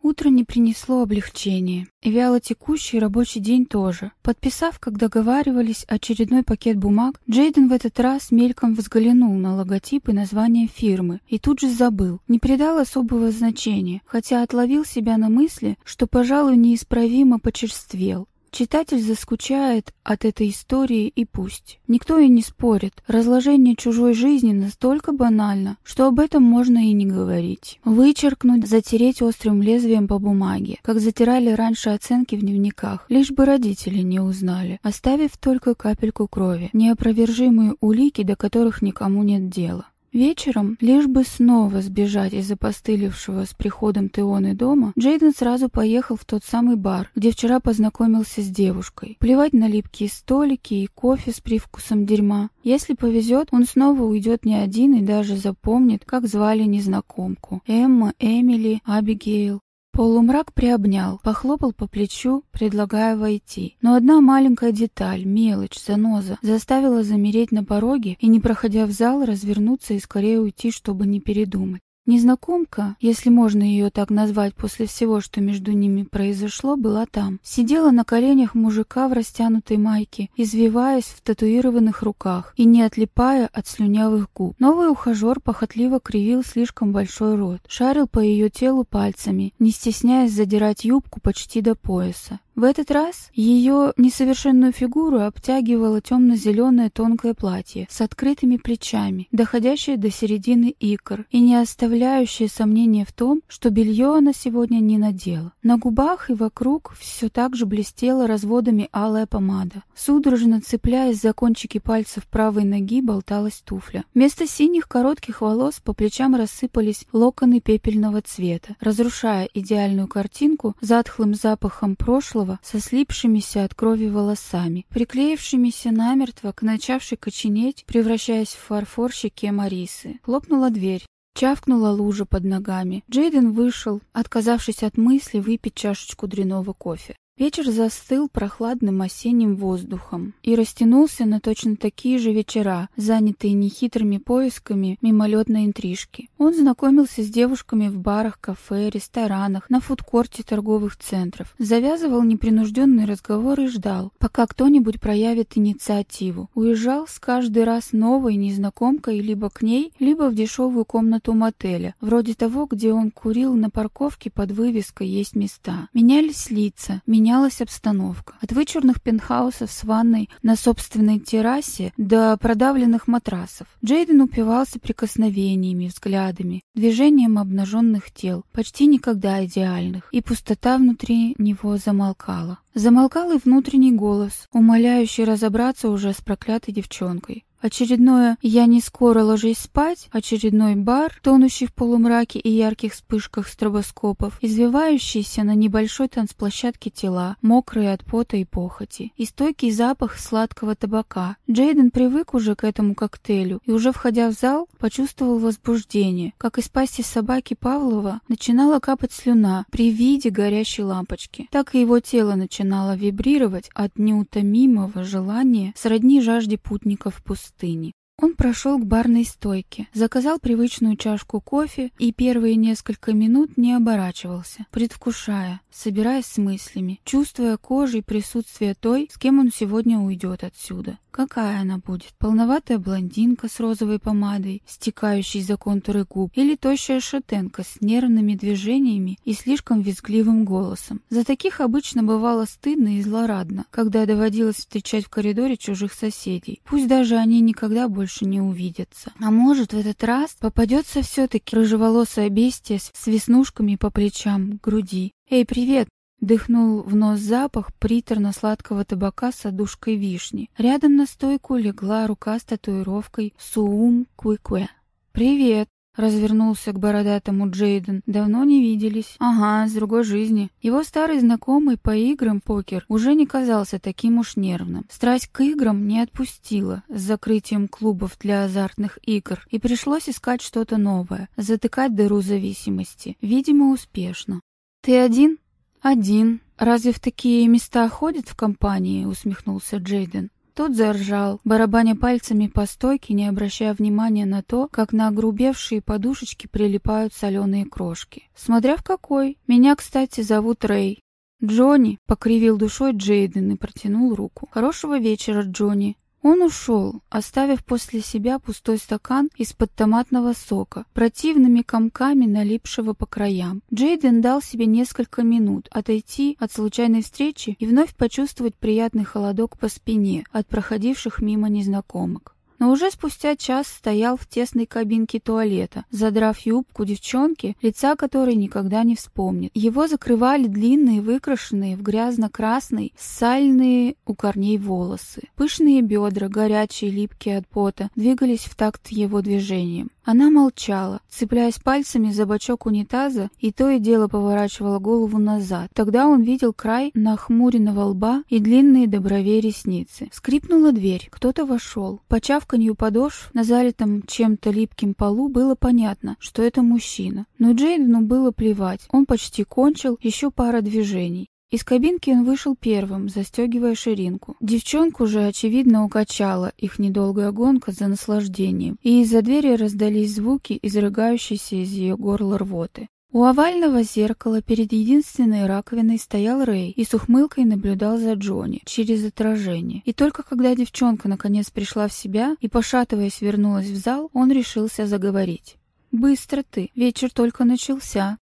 A: Утро не принесло облегчения, и вяло текущий рабочий день тоже. Подписав, как договаривались, очередной пакет бумаг, Джейден в этот раз мельком взглянул на логотип и название фирмы и тут же забыл, не придал особого значения, хотя отловил себя на мысли, что, пожалуй, неисправимо почерствел. Читатель заскучает от этой истории и пусть. Никто и не спорит. Разложение чужой жизни настолько банально, что об этом можно и не говорить. Вычеркнуть, затереть острым лезвием по бумаге, как затирали раньше оценки в дневниках, лишь бы родители не узнали, оставив только капельку крови, неопровержимые улики, до которых никому нет дела. Вечером, лишь бы снова сбежать из опостылевшего с приходом Теоны дома, Джейден сразу поехал в тот самый бар, где вчера познакомился с девушкой. Плевать на липкие столики и кофе с привкусом дерьма. Если повезет, он снова уйдет не один и даже запомнит, как звали незнакомку. Эмма, Эмили, Абигейл. Полумрак приобнял, похлопал по плечу, предлагая войти. Но одна маленькая деталь, мелочь, заноза, заставила замереть на пороге и, не проходя в зал, развернуться и скорее уйти, чтобы не передумать. Незнакомка, если можно ее так назвать после всего, что между ними произошло, была там. Сидела на коленях мужика в растянутой майке, извиваясь в татуированных руках и не отлипая от слюнявых губ. Новый ухажер похотливо кривил слишком большой рот, шарил по ее телу пальцами, не стесняясь задирать юбку почти до пояса. В этот раз ее несовершенную фигуру обтягивало темно-зеленое тонкое платье с открытыми плечами, доходящее до середины икр и не оставляющее сомнения в том, что белье она сегодня не надела. На губах и вокруг все так же блестела разводами алая помада. Судорожно цепляясь за кончики пальцев правой ноги, болталась туфля. Вместо синих коротких волос по плечам рассыпались локоны пепельного цвета, разрушая идеальную картинку затхлым запахом прошлого прошлого со слипшимися от крови волосами, приклеившимися намертво к начавшей коченеть, превращаясь в фарфор щеке Марисы. Хлопнула дверь. Чавкнула лужа под ногами. Джейден вышел, отказавшись от мысли выпить чашечку дряного кофе. Вечер застыл прохладным осенним воздухом и растянулся на точно такие же вечера, занятые нехитрыми поисками мимолетной интрижки. Он знакомился с девушками в барах, кафе, ресторанах, на фудкорте торговых центров, завязывал непринужденные разговоры и ждал, пока кто-нибудь проявит инициативу. Уезжал с каждый раз новой незнакомкой либо к ней, либо в дешевую комнату мотеля, вроде того, где он курил на парковке под вывеской «Есть места». Менялись лица, менялась обстановка. От вычурных пентхаусов с ванной на собственной террасе до продавленных матрасов. Джейден упивался прикосновениями, взглядами, движением обнаженных тел, почти никогда идеальных, и пустота внутри него замолкала. Замолкал и внутренний голос, умоляющий разобраться уже с проклятой девчонкой. Очередное «я не скоро ложись спать», очередной бар, тонущий в полумраке и ярких вспышках стробоскопов, извивающиеся на небольшой танцплощадке тела, мокрые от пота и похоти, и стойкий запах сладкого табака. Джейден привык уже к этому коктейлю и уже входя в зал, почувствовал возбуждение, как из пасти собаки Павлова начинала капать слюна при виде горящей лампочки. Так и его тело начинало вибрировать от неутомимого желания сродни жажде путников в пустыне пустыни. Он прошел к барной стойке, заказал привычную чашку кофе и первые несколько минут не оборачивался, предвкушая, собираясь с мыслями, чувствуя кожей присутствие той, с кем он сегодня уйдет отсюда. Какая она будет? Полноватая блондинка с розовой помадой, стекающей за контуры губ, или тощая шатенка с нервными движениями и слишком визгливым голосом. За таких обычно бывало стыдно и злорадно, когда доводилось встречать в коридоре чужих соседей. Пусть даже они никогда больше не увидятся. А может, в этот раз попадется все-таки рыжеволосое бестие с веснушками по плечам, груди. «Эй, привет!» Дыхнул в нос запах приторно-сладкого табака с одушкой вишни. Рядом на стойку легла рука с татуировкой «Суум Куикуэ». «Привет!» — развернулся к бородатому Джейден. «Давно не виделись». «Ага, с другой жизни». Его старый знакомый по играм покер уже не казался таким уж нервным. Страсть к играм не отпустила с закрытием клубов для азартных игр, и пришлось искать что-то новое, затыкать дыру зависимости. Видимо, успешно. «Ты один?» «Один. Разве в такие места ходят в компании?» — усмехнулся Джейден. Тот заржал, барабаня пальцами по стойке, не обращая внимания на то, как на огрубевшие подушечки прилипают соленые крошки. «Смотря в какой. Меня, кстати, зовут Рэй». «Джонни!» — покривил душой Джейден и протянул руку. «Хорошего вечера, Джонни!» Он ушел, оставив после себя пустой стакан из-под томатного сока, противными комками налипшего по краям. Джейден дал себе несколько минут отойти от случайной встречи и вновь почувствовать приятный холодок по спине от проходивших мимо незнакомок. Но уже спустя час стоял в тесной кабинке туалета, задрав юбку девчонки, лица которой никогда не вспомнит. Его закрывали длинные, выкрашенные в грязно-красный, сальные у корней волосы. Пышные бедра, горячие, липкие от пота, двигались в такт его движением. Она молчала, цепляясь пальцами за бочок унитаза, и то и дело поворачивала голову назад. Тогда он видел край нахмуренного лба и длинные до бровей ресницы. Скрипнула дверь, кто-то вошел. По чавканью подошв на залитом чем-то липким полу было понятно, что это мужчина. Но Джейдену было плевать, он почти кончил, еще пара движений. Из кабинки он вышел первым, застегивая ширинку. Девчонку же, очевидно, укачала их недолгая гонка за наслаждением, и из-за двери раздались звуки, изрыгающиеся из ее горла рвоты. У овального зеркала перед единственной раковиной стоял Рэй и с ухмылкой наблюдал за Джонни через отражение. И только когда девчонка наконец пришла в себя и, пошатываясь, вернулась в зал, он решился заговорить. «Быстро ты, вечер только начался.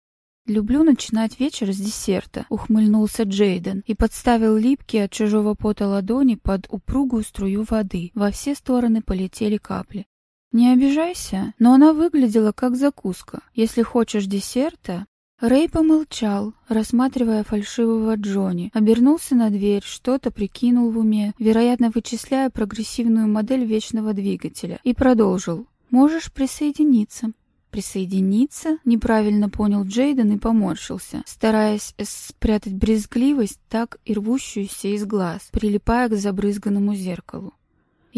A: «Люблю начинать вечер с десерта», — ухмыльнулся Джейден и подставил липкие от чужого пота ладони под упругую струю воды. Во все стороны полетели капли. «Не обижайся, но она выглядела как закуска. Если хочешь десерта...» Рэй помолчал, рассматривая фальшивого Джонни, обернулся на дверь, что-то прикинул в уме, вероятно, вычисляя прогрессивную модель вечного двигателя, и продолжил. «Можешь присоединиться». Присоединиться? Неправильно понял Джейден и поморщился, стараясь спрятать брезгливость, так и рвущуюся из глаз, прилипая к забрызганному зеркалу.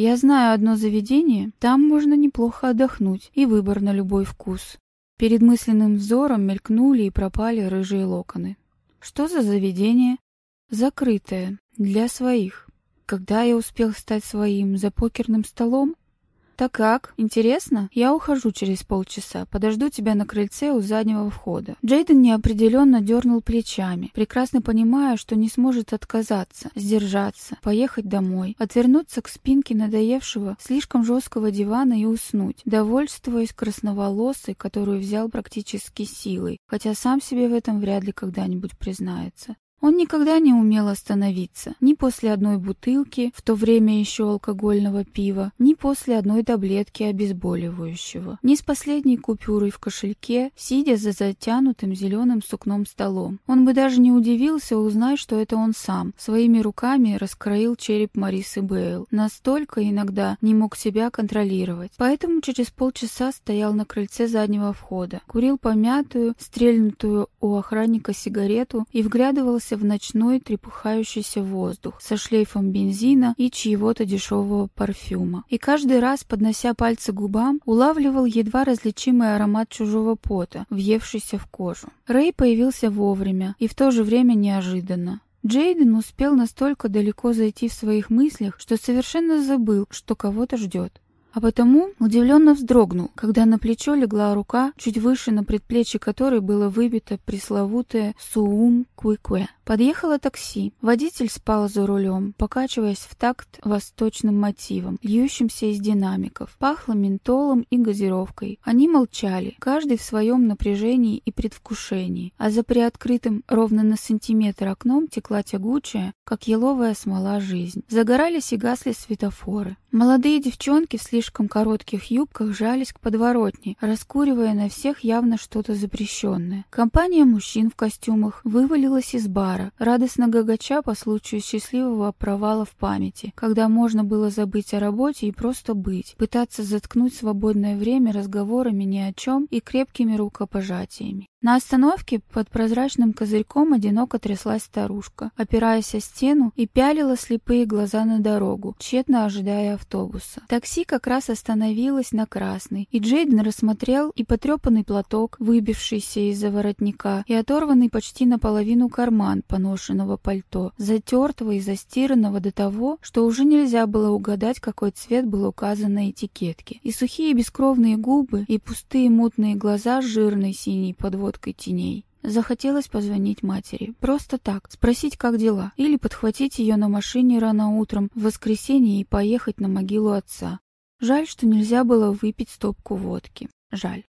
A: Я знаю одно заведение, там можно неплохо отдохнуть, и выбор на любой вкус. Перед мысленным взором мелькнули и пропали рыжие локоны. Что за заведение? Закрытое, для своих. Когда я успел стать своим за покерным столом? «Так как? Интересно? Я ухожу через полчаса. Подожду тебя на крыльце у заднего входа». Джейден неопределенно дернул плечами, прекрасно понимая, что не сможет отказаться, сдержаться, поехать домой, отвернуться к спинке надоевшего, слишком жесткого дивана и уснуть, довольствуясь красноволосой, которую взял практически силой, хотя сам себе в этом вряд ли когда-нибудь признается. Он никогда не умел остановиться, ни после одной бутылки, в то время еще алкогольного пива, ни после одной таблетки обезболивающего, ни с последней купюрой в кошельке, сидя за затянутым зеленым сукном столом. Он бы даже не удивился узнать, что это он сам, своими руками раскроил череп Марисы Бейл. Настолько иногда не мог себя контролировать. Поэтому через полчаса стоял на крыльце заднего входа, курил помятую, стрельнутую у охранника сигарету и вглядывался вглядывался в ночной трепыхающийся воздух со шлейфом бензина и чьего-то дешевого парфюма. И каждый раз, поднося пальцы губам, улавливал едва различимый аромат чужого пота, въевшийся в кожу. Рэй появился вовремя и в то же время неожиданно. Джейден успел настолько далеко зайти в своих мыслях, что совершенно забыл, что кого-то ждет. А потому удивленно вздрогнул, когда на плечо легла рука, чуть выше на предплечье которой было выбито пресловутое «Суум Куикуэ». Подъехало такси. Водитель спал за рулем, покачиваясь в такт восточным мотивом, льющимся из динамиков. Пахло ментолом и газировкой. Они молчали, каждый в своем напряжении и предвкушении, а за приоткрытым ровно на сантиметр окном текла тягучая, как еловая смола жизнь. Загорались и гасли светофоры. Молодые девчонки в слишком коротких юбках жались к подворотне, раскуривая на всех явно что-то запрещенное. Компания мужчин в костюмах вывалилась из бара, Клара, радостно гагача по случаю счастливого провала в памяти, когда можно было забыть о работе и просто быть, пытаться заткнуть свободное время разговорами ни о чем и крепкими рукопожатиями. На остановке под прозрачным козырьком одиноко тряслась старушка, опираясь о стену и пялила слепые глаза на дорогу, тщетно ожидая автобуса. Такси как раз остановилось на красный, и Джейден рассмотрел и потрепанный платок, выбившийся из-за воротника, и оторванный почти наполовину карман поношенного пальто, затертого и застиранного до того, что уже нельзя было угадать, какой цвет был указан на этикетке, и сухие бескровные губы, и пустые мутные глаза жирной синей подводкой подводкой теней. Захотелось позвонить матери. Просто так, спросить, как дела. Или подхватить ее на машине рано утром в воскресенье и поехать на могилу отца. Жаль, что нельзя было выпить стопку водки. Жаль.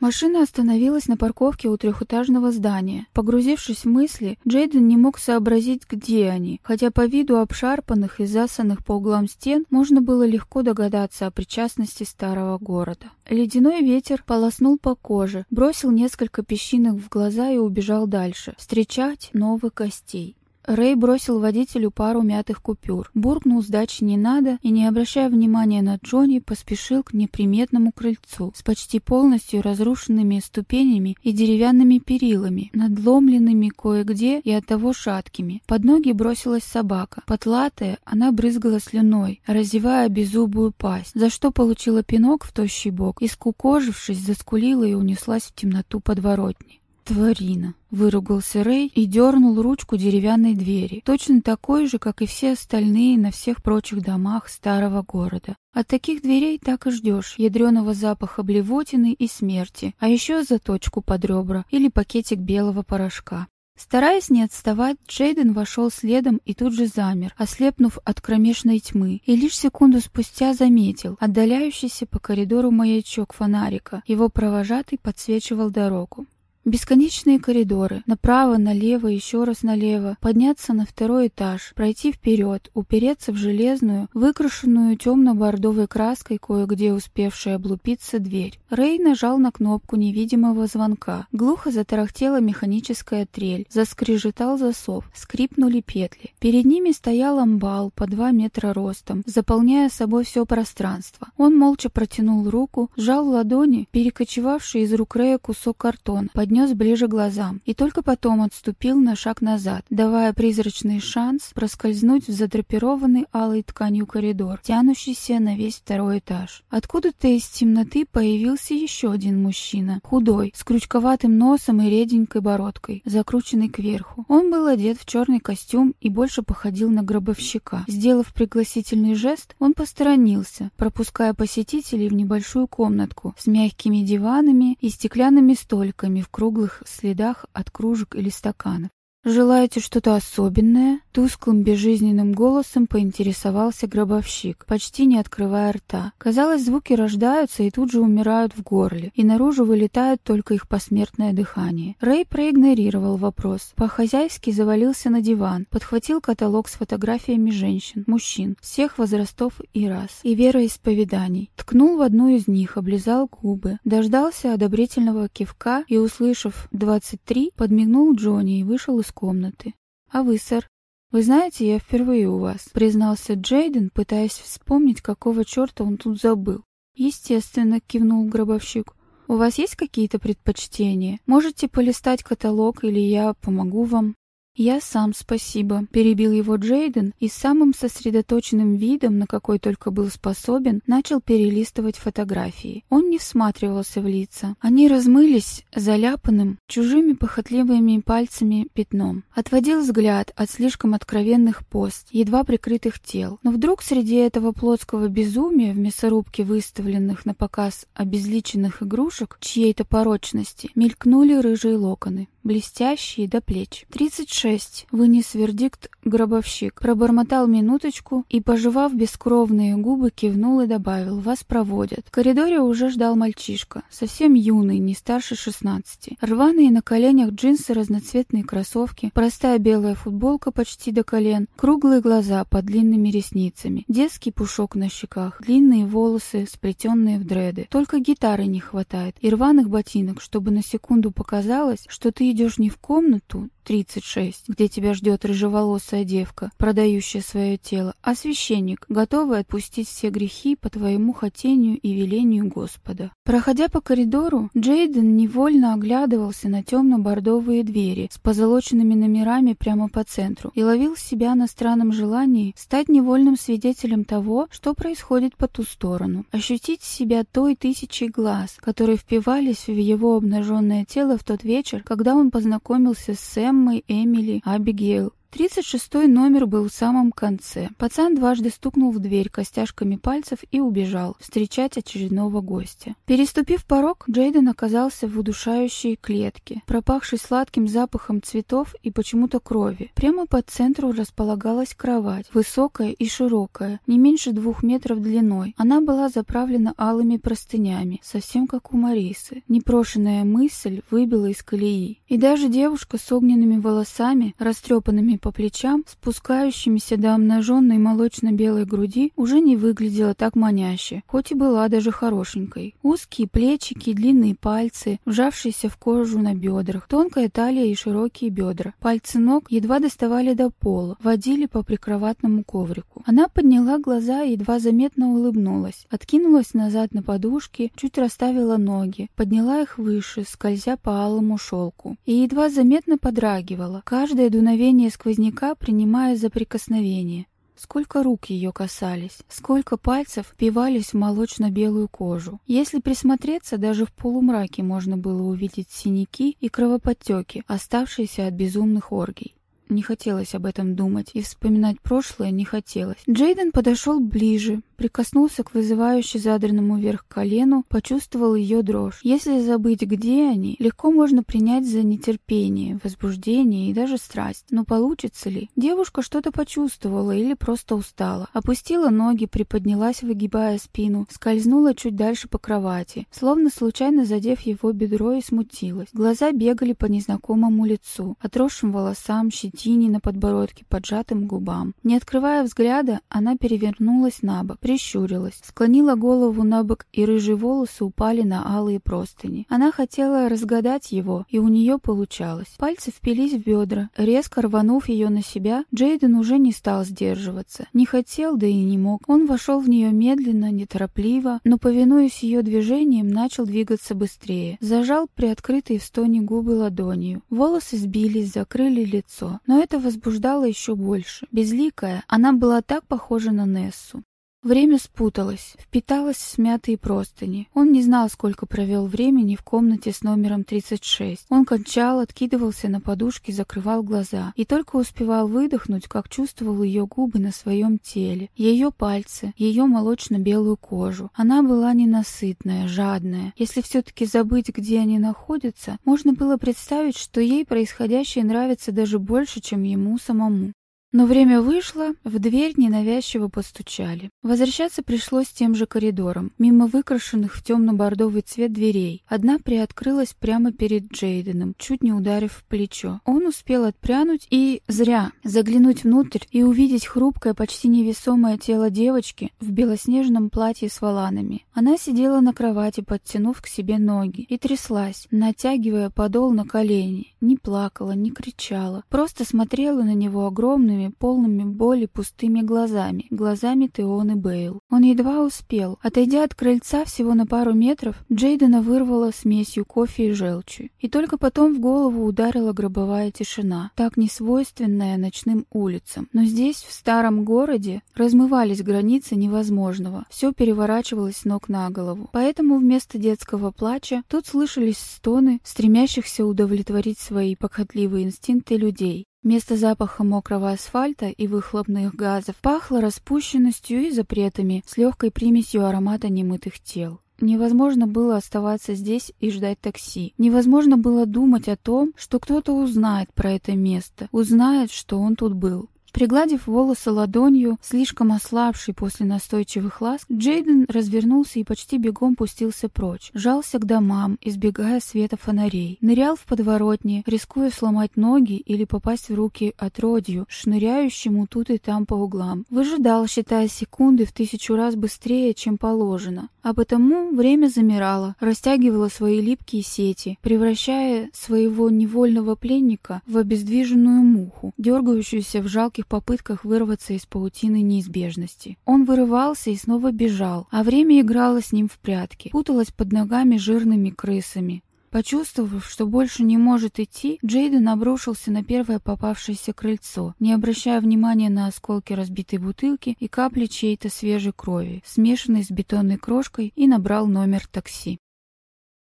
A: Машина остановилась на парковке у трехэтажного здания. Погрузившись в мысли, Джейден не мог сообразить, где они, хотя по виду обшарпанных и засанных по углам стен можно было легко догадаться о причастности старого города. Ледяной ветер полоснул по коже, бросил несколько песчинок в глаза и убежал дальше, встречать новых гостей. Рэй бросил водителю пару мятых купюр, буркнул сдачи не надо и, не обращая внимания на Джонни, поспешил к неприметному крыльцу с почти полностью разрушенными ступенями и деревянными перилами, надломленными кое-где и оттого шаткими. Под ноги бросилась собака. Потлатая, она брызгала слюной, разевая беззубую пасть, за что получила пинок в тощий бок и, скукожившись, заскулила и унеслась в темноту подворотни. «Тварина!» — выругался Рэй и дернул ручку деревянной двери, точно такой же, как и все остальные на всех прочих домах старого города. От таких дверей так и ждешь ядреного запаха блевотины и смерти, а еще заточку под ребра или пакетик белого порошка. Стараясь не отставать, Джейден вошел следом и тут же замер, ослепнув от кромешной тьмы, и лишь секунду спустя заметил отдаляющийся по коридору маячок фонарика. Его провожатый подсвечивал дорогу. Бесконечные коридоры, направо, налево, еще раз налево, подняться на второй этаж, пройти вперед, упереться в железную, выкрашенную темно-бордовой краской, кое-где успевшая облупиться дверь. Рэй нажал на кнопку невидимого звонка. Глухо затарахтела механическая трель, заскрежетал засов, скрипнули петли. Перед ними стоял амбал по два метра ростом, заполняя собой все пространство. Он молча протянул руку, сжал ладони, перекочевавший из рук Рэя кусок картона, поднес ближе глазам и только потом отступил на шаг назад, давая призрачный шанс проскользнуть в задрапированный алой тканью коридор, тянущийся на весь второй этаж. Откуда-то из темноты появился еще один мужчина, худой, с крючковатым носом и реденькой бородкой, закрученной кверху. Он был одет в черный костюм и больше походил на гробовщика. Сделав пригласительный жест, он посторонился, пропуская посетителей в небольшую комнатку с мягкими диванами и стеклянными столиками в круглых следах от кружек или стаканов. «Желаете что-то особенное?» Тусклым безжизненным голосом поинтересовался гробовщик, почти не открывая рта. Казалось, звуки рождаются и тут же умирают в горле, и наружу вылетает только их посмертное дыхание. Рэй проигнорировал вопрос. По-хозяйски завалился на диван, подхватил каталог с фотографиями женщин, мужчин, всех возрастов и рас, и вероисповеданий. Ткнул в одну из них, облизал губы, дождался одобрительного кивка и, услышав «23», подмигнул Джонни и вышел из комнаты. «А вы, сэр?» «Вы знаете, я впервые у вас», — признался Джейден, пытаясь вспомнить, какого черта он тут забыл. «Естественно», — кивнул гробовщик. «У вас есть какие-то предпочтения? Можете полистать каталог, или я помогу вам?» «Я сам, спасибо», — перебил его Джейден и самым сосредоточенным видом, на какой только был способен, начал перелистывать фотографии. Он не всматривался в лица. Они размылись заляпанным, чужими похотливыми пальцами пятном. Отводил взгляд от слишком откровенных пост, едва прикрытых тел. Но вдруг среди этого плотского безумия в мясорубке выставленных на показ обезличенных игрушек чьей-то порочности мелькнули рыжие локоны блестящие до плеч. «Тридцать шесть», — вынес вердикт гробовщик. Пробормотал минуточку и, пожевав бескровные губы, кивнул и добавил «Вас проводят». В коридоре уже ждал мальчишка, совсем юный, не старше шестнадцати. Рваные на коленях джинсы, разноцветные кроссовки, простая белая футболка почти до колен, круглые глаза под длинными ресницами, детский пушок на щеках, длинные волосы, сплетенные в дреды. Только гитары не хватает и рваных ботинок, чтобы на секунду показалось, что ты идешь не в комнату 36, где тебя ждет рыжеволосая девка, продающая свое тело, а священник, готовый отпустить все грехи по твоему хотению и велению Господа. Проходя по коридору, Джейден невольно оглядывался на темно-бордовые двери с позолоченными номерами прямо по центру и ловил себя на странном желании стать невольным свидетелем того, что происходит по ту сторону, ощутить себя той тысячей глаз, которые впивались в его обнаженное тело в тот вечер, когда он познакомился с Эммой, Эмили, Абигейл Тридцать шестой номер был в самом конце. Пацан дважды стукнул в дверь костяшками пальцев и убежал встречать очередного гостя. Переступив порог, Джейден оказался в удушающей клетке, пропахшей сладким запахом цветов и почему-то крови. Прямо по центру располагалась кровать, высокая и широкая, не меньше двух метров длиной. Она была заправлена алыми простынями, совсем как у Марисы. Непрошенная мысль выбила из колеи. И даже девушка с огненными волосами, растрепанными по плечам, спускающимися до обнаженной молочно-белой груди, уже не выглядела так маняще, хоть и была даже хорошенькой. Узкие плечики, длинные пальцы, вжавшиеся в кожу на бедрах, тонкая талия и широкие бедра. Пальцы ног едва доставали до пола, водили по прикроватному коврику. Она подняла глаза и едва заметно улыбнулась, откинулась назад на подушки, чуть расставила ноги, подняла их выше, скользя по алому шелку, и едва заметно подрагивала. Каждое дуновение сквозь сквозняка, принимая за прикосновение. Сколько рук ее касались, сколько пальцев впивались в молочно-белую кожу. Если присмотреться, даже в полумраке можно было увидеть синяки и кровоподтеки, оставшиеся от безумных оргий. Не хотелось об этом думать, и вспоминать прошлое не хотелось. Джейден подошел ближе, прикоснулся к вызывающе задранному вверх колену, почувствовал ее дрожь. Если забыть, где они, легко можно принять за нетерпение, возбуждение и даже страсть. Но получится ли? Девушка что-то почувствовала или просто устала. Опустила ноги, приподнялась, выгибая спину, скользнула чуть дальше по кровати, словно случайно задев его бедро и смутилась. Глаза бегали по незнакомому лицу, отросшим волосам, щетине, на подбородке, поджатым губам. Не открывая взгляда, она перевернулась на бок, прищурилась, склонила голову на бок, и рыжие волосы упали на алые простыни. Она хотела разгадать его, и у нее получалось. Пальцы впились в бедра. Резко рванув ее на себя, Джейден уже не стал сдерживаться. Не хотел, да и не мог. Он вошел в нее медленно, неторопливо, но, повинуясь ее движениям, начал двигаться быстрее. Зажал приоткрытые в стоне губы ладонью. Волосы сбились, закрыли лицо но это возбуждало еще больше. Безликая, она была так похожа на Нессу. Время спуталось, впиталось в смятые простыни. Он не знал, сколько провел времени в комнате с номером 36. Он кончал, откидывался на подушке, закрывал глаза. И только успевал выдохнуть, как чувствовал ее губы на своем теле, ее пальцы, ее молочно-белую кожу. Она была ненасытная, жадная. Если все-таки забыть, где они находятся, можно было представить, что ей происходящее нравится даже больше, чем ему самому. Но время вышло, в дверь ненавязчиво постучали. Возвращаться пришлось тем же коридором, мимо выкрашенных в темно-бордовый цвет дверей. Одна приоткрылась прямо перед Джейденом, чуть не ударив в плечо. Он успел отпрянуть и, зря, заглянуть внутрь и увидеть хрупкое, почти невесомое тело девочки в белоснежном платье с воланами. Она сидела на кровати, подтянув к себе ноги, и тряслась, натягивая подол на колени. Не плакала, не кричала, просто смотрела на него огромными, огромными, полными боли пустыми глазами, глазами Теоны Бейл. Он едва успел. Отойдя от крыльца всего на пару метров, Джейдена вырвала смесью кофе и желчи. И только потом в голову ударила гробовая тишина, так несвойственная ночным улицам. Но здесь, в старом городе, размывались границы невозможного. Все переворачивалось ног на голову. Поэтому вместо детского плача тут слышались стоны, стремящихся удовлетворить свои похотливые инстинкты людей. Вместо запаха мокрого асфальта и выхлопных газов пахло распущенностью и запретами с легкой примесью аромата немытых тел. Невозможно было оставаться здесь и ждать такси. Невозможно было думать о том, что кто-то узнает про это место, узнает, что он тут был. Пригладив волосы ладонью, слишком ослабший после настойчивых ласк, Джейден развернулся и почти бегом пустился прочь. Жался к домам, избегая света фонарей. Нырял в подворотни, рискуя сломать ноги или попасть в руки отродью, шныряющему тут и там по углам. Выжидал, считая секунды в тысячу раз быстрее, чем положено. А потому время замирало, растягивало свои липкие сети, превращая своего невольного пленника в обездвиженную муху, дергающуюся в жалких попытках вырваться из паутины неизбежности. Он вырывался и снова бежал, а время играло с ним в прятки, путалось под ногами жирными крысами. Почувствовав, что больше не может идти, Джейден обрушился на первое попавшееся крыльцо, не обращая внимания на осколки разбитой бутылки и капли чьей-то свежей крови, смешанной с бетонной крошкой, и набрал номер такси.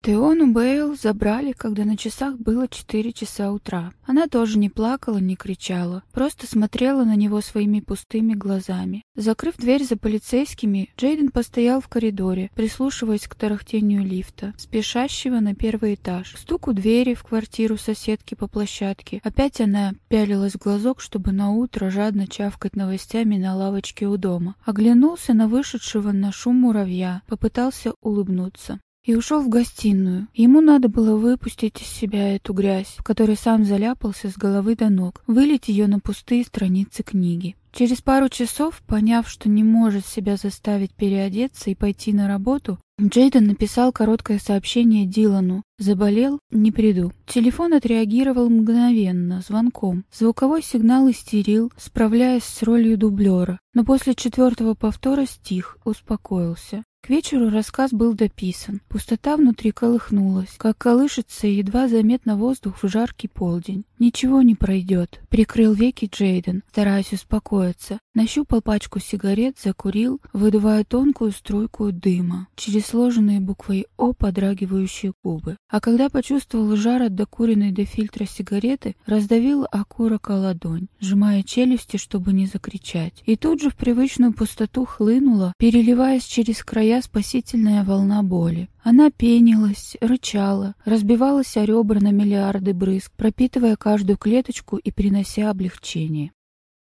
A: Теону Бейл забрали, когда на часах было четыре часа утра. Она тоже не плакала, не кричала, просто смотрела на него своими пустыми глазами. Закрыв дверь за полицейскими, Джейден постоял в коридоре, прислушиваясь к тарахтению лифта, спешащего на первый этаж, стуку двери в квартиру соседки по площадке. Опять она пялилась в глазок, чтобы на утро жадно чавкать новостями на лавочке у дома. Оглянулся на вышедшего на шум муравья, попытался улыбнуться и ушел в гостиную. Ему надо было выпустить из себя эту грязь, в которой сам заляпался с головы до ног, вылить ее на пустые страницы книги. Через пару часов, поняв, что не может себя заставить переодеться и пойти на работу, Джейден написал короткое сообщение Дилану. «Заболел? Не приду». Телефон отреагировал мгновенно, звонком. Звуковой сигнал истерил, справляясь с ролью дублера. Но после четвертого повтора стих, успокоился. К вечеру рассказ был дописан. Пустота внутри колыхнулась, как колышется едва заметно воздух в жаркий полдень. «Ничего не пройдет», — прикрыл веки Джейден, стараясь успокоиться. Нащупал пачку сигарет, закурил, выдувая тонкую струйку дыма через сложенные буквой «О» подрагивающие губы. А когда почувствовал жар от докуренной до фильтра сигареты, раздавил окурок о ладонь, сжимая челюсти, чтобы не закричать. И тут же в привычную пустоту хлынула, переливаясь через края спасительная волна боли. Она пенилась, рычала, разбивалась о ребра на миллиарды брызг, пропитывая каждую клеточку и принося облегчение.